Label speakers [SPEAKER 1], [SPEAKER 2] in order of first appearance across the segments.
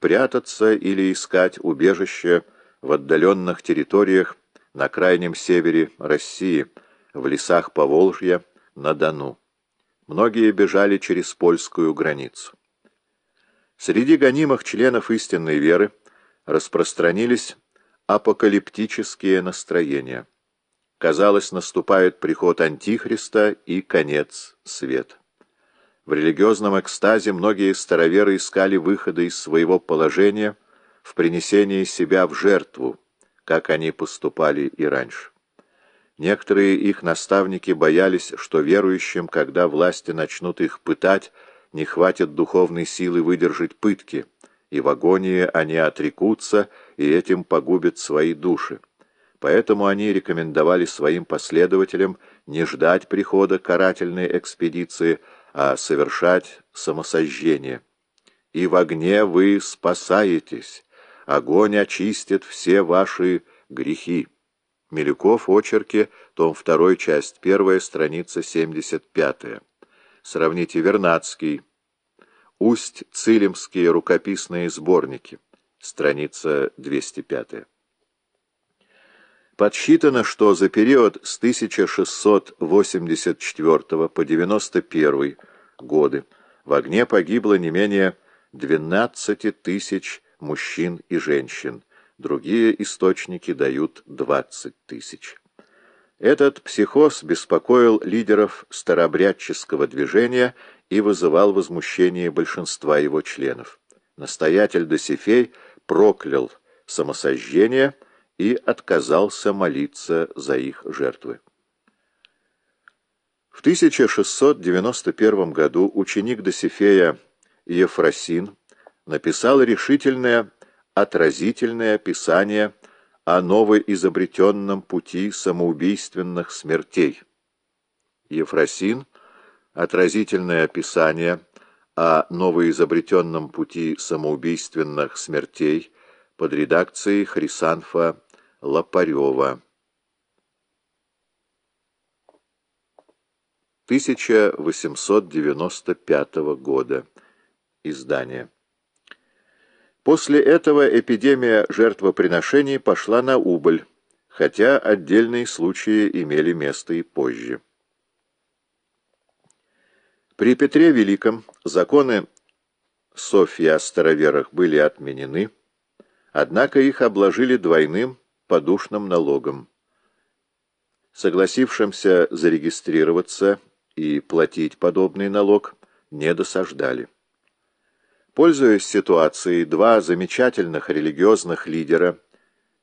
[SPEAKER 1] прятаться или искать убежище в отдаленных территориях на крайнем севере России, в лесах Поволжья, на Дону. Многие бежали через польскую границу. Среди гонимых членов истинной веры распространились апокалиптические настроения. Казалось, наступает приход Антихриста и конец света. В религиозном экстазе многие староверы искали выхода из своего положения в принесении себя в жертву, как они поступали и раньше. Некоторые их наставники боялись, что верующим, когда власти начнут их пытать, не хватит духовной силы выдержать пытки, и в агонии они отрекутся и этим погубят свои души. Поэтому они рекомендовали своим последователям не ждать прихода карательной экспедиции, а совершать самосожжение. И в огне вы спасаетесь, огонь очистит все ваши грехи. Милюков, очерки, том 2, часть 1, страница 75. Сравните Вернадский. Усть-Цилимские рукописные сборники, страница 205. Подсчитано, что за период с 1684 по 91 годы в огне погибло не менее 12 тысяч мужчин и женщин, другие источники дают 20 тысяч. Этот психоз беспокоил лидеров старообрядческого движения и вызывал возмущение большинства его членов. Настоятель Досифей проклял самосожжение и отказался молиться за их жертвы. В 1691 году ученик Досифея Ефросин написал решительное отразительное описание о новоизобретенном пути самоубийственных смертей. Ефросин – отразительное описание о новоизобретенном пути самоубийственных смертей под редакцией Хрисанфа Лопарева. 1895 года. Издание. После этого эпидемия жертвоприношений пошла на убыль, хотя отдельные случаи имели место и позже. При Петре Великом законы Софья о староверах были отменены, однако их обложили двойным подушным налогом. Согласившимся зарегистрироваться и платить подобный налог не досаждали. Пользуясь ситуацией, два замечательных религиозных лидера,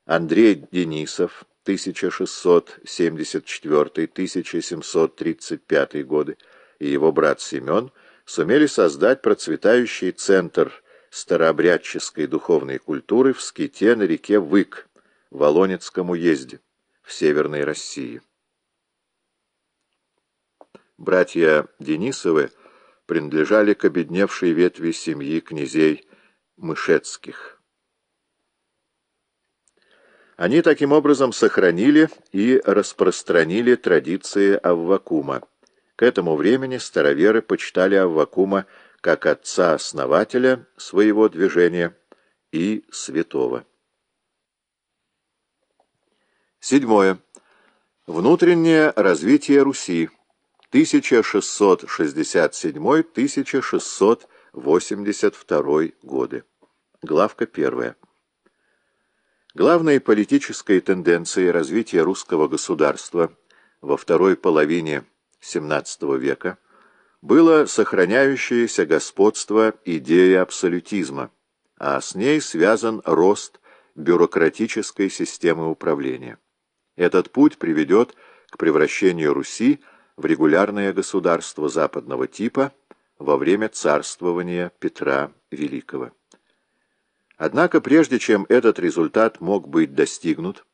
[SPEAKER 1] Андрей Денисов, 1674-1735 годы, и его брат Семен, сумели создать процветающий центр старообрядческой духовной культуры в ските на реке Вык, Волонецком уезде, в Северной России. Братья Денисовы принадлежали к обедневшей ветви семьи князей Мышецких. Они таким образом сохранили и распространили традиции Аввакума. К этому времени староверы почитали Аввакума как отца-основателя своего движения и святого. Седьмое. Внутреннее развитие Руси. 1667-1682 годы. Главка первая. Главной политической тенденцией развития русского государства во второй половине XVII века было сохраняющееся господство идеи абсолютизма, а с ней связан рост бюрократической системы управления. Этот путь приведет к превращению Руси в регулярное государство западного типа во время царствования Петра Великого. Однако прежде чем этот результат мог быть достигнут,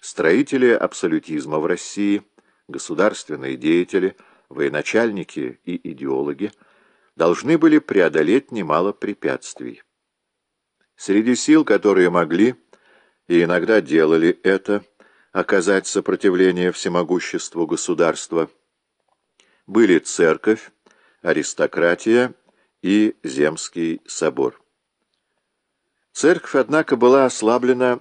[SPEAKER 1] строители абсолютизма в России, государственные деятели, военачальники и идеологи должны были преодолеть немало препятствий. Среди сил, которые могли и иногда делали это, оказать сопротивление всемогуществу государства – были церковь, аристократия и Земский собор. Церковь, однако, была ослаблена